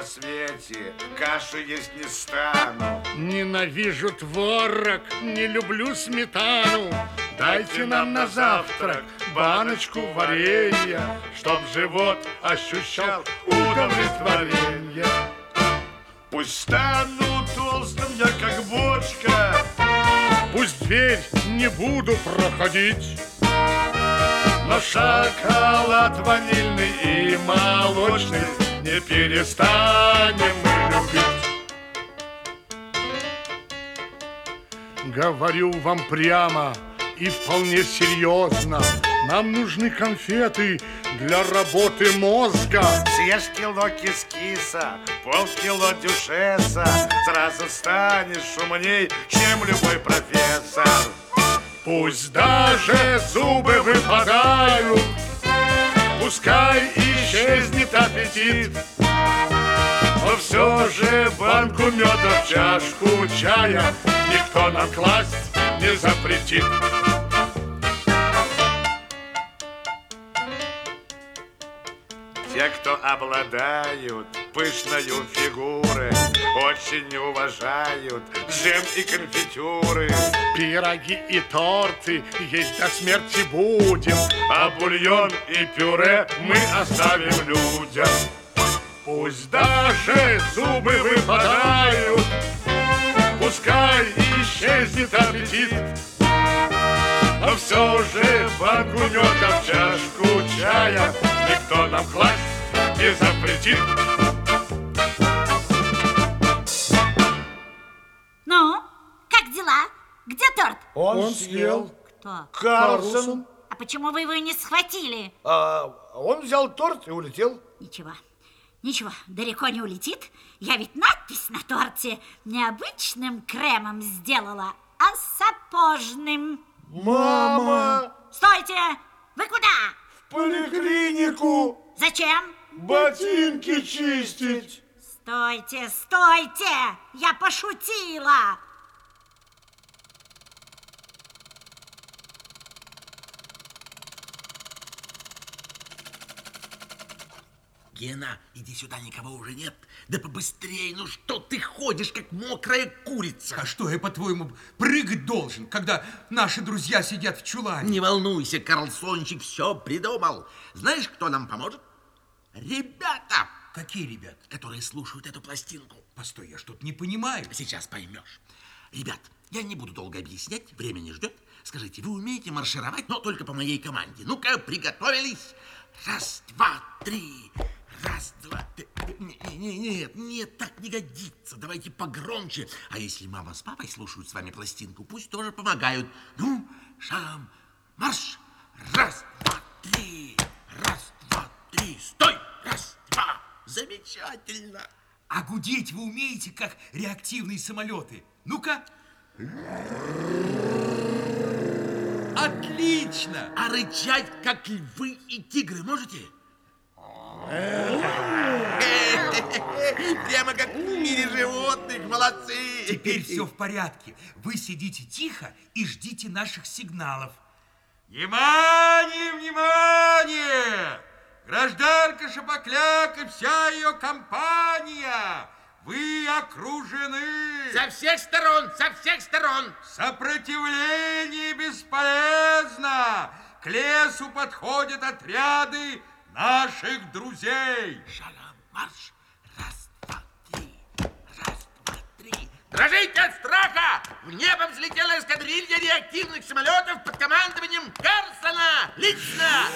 на свете, каши есть не стану. Ненавижу творог, не люблю сметану. Дайте нам на завтрак баночку варенья, Чтоб живот ощущал удовлетворение. Пусть стану толстым я, как бочка, Пусть дверь не буду проходить, Но шоколад ванильный и молочный Не перестанем мы любить. Говорю вам прямо и вполне серьезно, Нам нужны конфеты для работы мозга. Съешь кило кис-киса, полкило дюшеса, Сразу станешь умней, чем любой профессор. Пусть даже зубы выпадают, Пускай исчезнет аппетит, банку меда в чашку чая Никто нам класть не запретит. Те, кто обладают пышною фигурой, Очень уважают джем и конфитюры. Пироги и торты есть до смерти будем, А бульон и пюре мы оставим людям. Пусть даже зубы выпадают, Пускай исчезнет аппетит, Но все же меда в чашку чая Никто нам класть не запретит. Ну, как дела? Где торт? Он, съел. Кто? Карлсон. А почему вы его не схватили? А, он взял торт и улетел. Ничего, ничего, далеко не улетит. Я ведь надпись на торте не обычным кремом сделала, а сапожным. Мама! Стойте! Вы куда? В поликлинику! Зачем? Ботинки чистить! Стойте, стойте! Я пошутила! Гена, иди сюда, никого уже нет. Да побыстрее, ну что ты ходишь, как мокрая курица? А что я, по-твоему, прыгать должен, когда наши друзья сидят в чулане? Не волнуйся, Карлсончик все придумал. Знаешь, кто нам поможет? Ребята, Какие ребят? которые слушают эту пластинку. Постой, я что-то не понимаю. Сейчас поймешь. Ребят, я не буду долго объяснять, время не ждет. Скажите, вы умеете маршировать, но только по моей команде. Ну-ка, приготовились. Раз, два, три. Раз, два, три. Не- не- Нет, нет, так не годится. Давайте погромче. А если мама с папой слушают с вами пластинку, пусть тоже помогают. Ну, шагом марш. Раз, два, три. Раз, два, три. Стой. Раз, два. Замечательно. А гудеть вы умеете, как реактивные самолеты? Ну-ка. Отлично! А рычать, как львы и тигры, можете? Прямо как в мире животных, молодцы! Теперь все в порядке. Вы сидите тихо и ждите наших сигналов. Внимание, внимание! Гражданка Шапокляк и вся ее компания! Вы окружены! Со всех сторон, со всех сторон! Сопротивление бесполезно! К лесу подходят отряды наших друзей! Шагом марш! Раз, два, три! Раз, два, три! Дрожите от страха! В небо взлетела эскадрилья реактивных самолетов под командованием Карсона! Лично!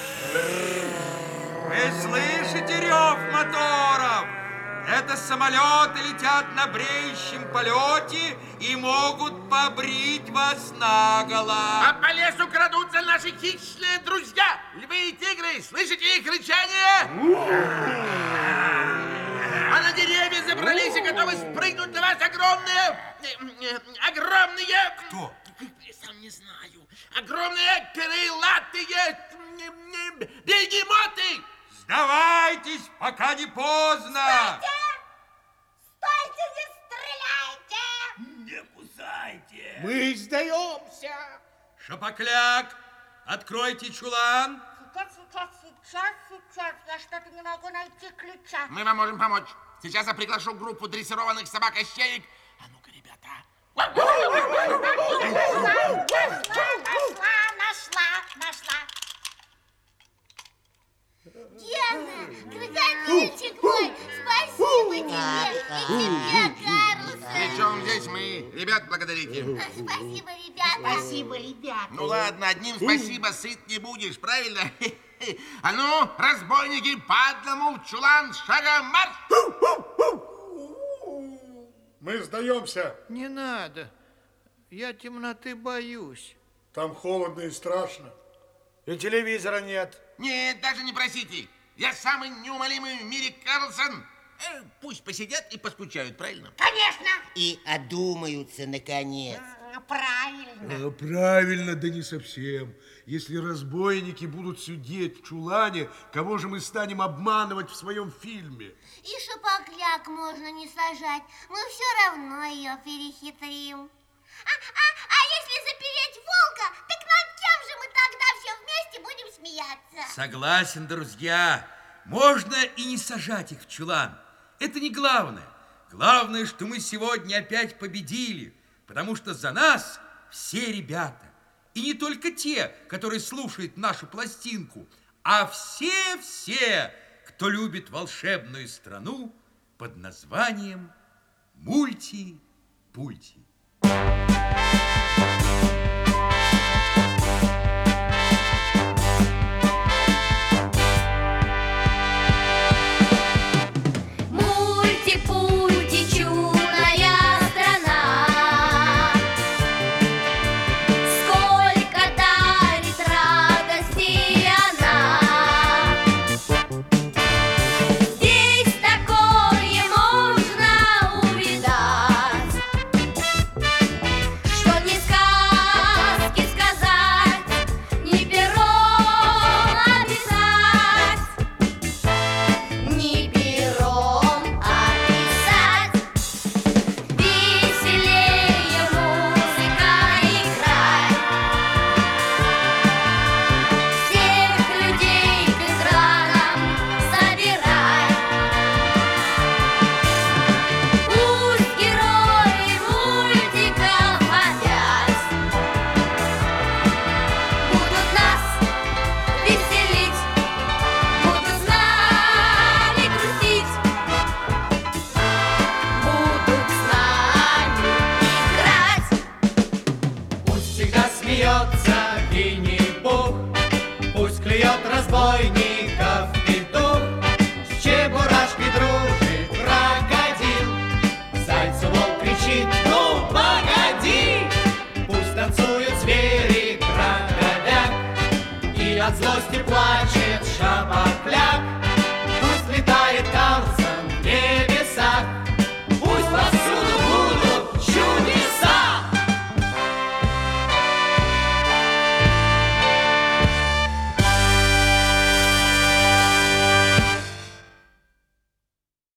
Вы слышите рев моторов? Это самолеты летят на бреющем полете и могут побрить вас наголо. А по лесу крадутся наши хищные друзья, львы и тигры. Слышите их рычание? А на деревья забрались и готовы спрыгнуть на вас огромные... Огромные... Кто? Я сам не знаю. Огромные крылатые бегемоты. Сдавайтесь, пока не поздно. Стойте, не стреляйте! Не кусайте. Мы сдаемся! Шапокляк, откройте чулан. Сейчас, сейчас. Сейчас, сейчас. Я что-то не могу найти ключа. Мы вам можем помочь. Сейчас я приглашу группу дрессированных собак-ощеек. А ну-ка, ребята. Нашла, нашла, нашла, нашла. Диана, крокодильчик мой, спасибо тебе. И тебе, Карлсон. Причем здесь мы? Ребят, благодарите. Спасибо, ребята. Спасибо, ребята. Ну ладно, одним спасибо сыт не будешь, правильно? А ну, разбойники, по одному в чулан, шагом марш! Мы сдаемся. Не надо. Я темноты боюсь. Там холодно и страшно. И телевизора нет. Нет, даже не просите. Я самый неумолимый в мире Карлсон. Э, пусть посидят и поскучают, правильно? Конечно. И одумаются, наконец. М, Правильно. А, Правильно, да не совсем. Если разбойники будут сидеть в чулане, кого же мы станем обманывать в своем фильме? И шапокляк можно не сажать. Мы все равно ее перехитрим. А, а, Согласен, друзья. Можно и не сажать их в чулан. Это не главное. Главное, что мы сегодня опять победили, потому что за нас все ребята. И не только те, которые слушают нашу пластинку, а все-все, кто любит волшебную страну под названием Мульти-Пульти. Мульти-пульти, С